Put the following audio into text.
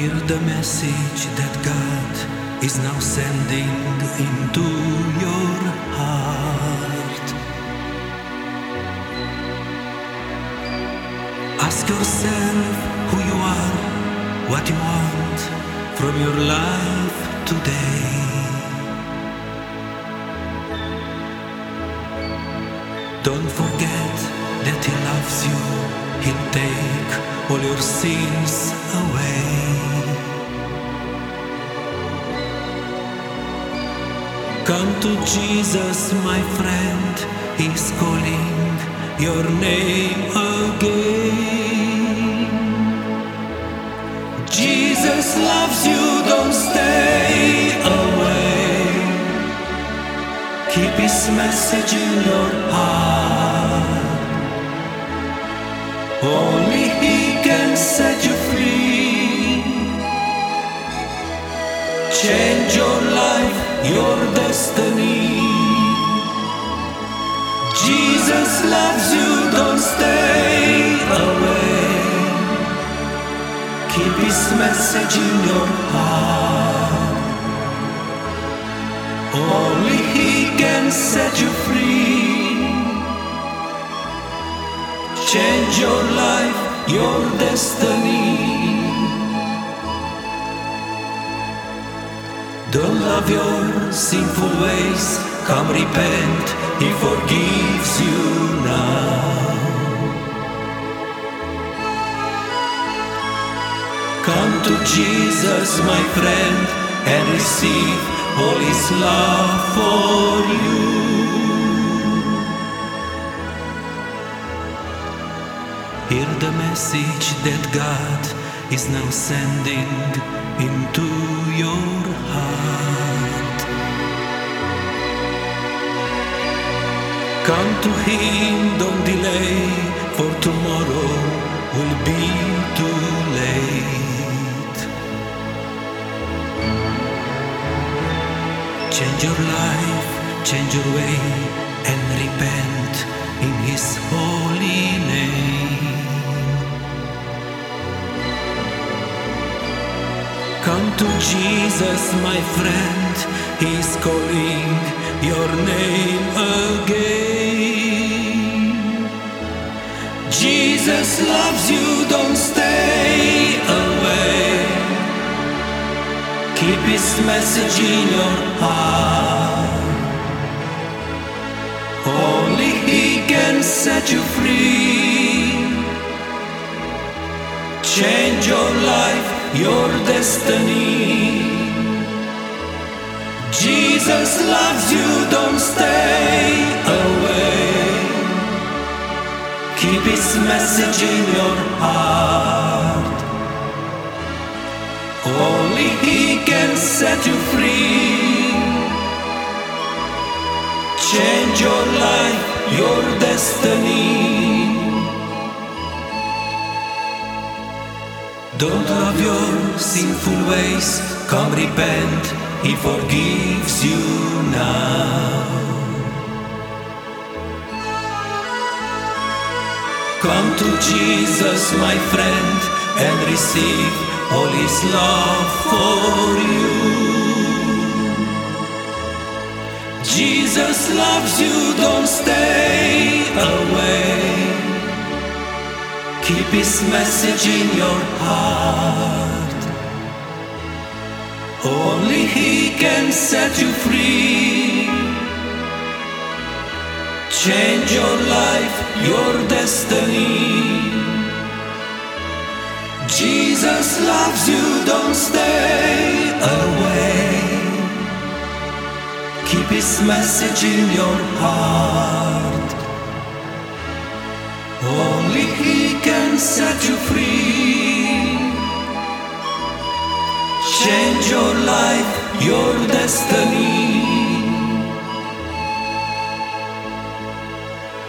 Hear the message that God is now sending into your heart. Ask yourself who you are, what you want from your life today. Don't forget that He loves you, He'll take all your sins away. Come to Jesus, my friend, He's calling your name again. Jesus loves you, don't stay away. Keep His message in your heart. Only He can set you free. Change your life, your destiny. Jesus loves you, don't stay away. Keep His message in your heart. Only He can set you free. Change your life, your destiny. Don't love your sinful ways. Come repent. He forgives you now. Come to Jesus, my friend, and receive all his love for you. Hear the message that God is now sending into your heart. Come to Him, don't delay, for tomorrow will be too late. Change your life, change your way, and repent in His holy name. Come to Jesus, my friend, He's calling your name again. Jesus loves you, don't stay away. Keep His message in your heart. Only He can set you free. Change your life, your destiny. Jesus loves you, don't stay Keep His message in your heart. Only He can set you free. Change your life, your destiny. Don't love your sinful ways, come repent, He forgives you now. Come to Jesus, my friend, and receive all His love for you. Jesus loves you, don't stay away. Keep His message in your heart. Only He can set you free. Change your life, your destiny. Jesus loves you, don't stay away. Keep His message in your heart. Only He can set you free. Change your life, your destiny.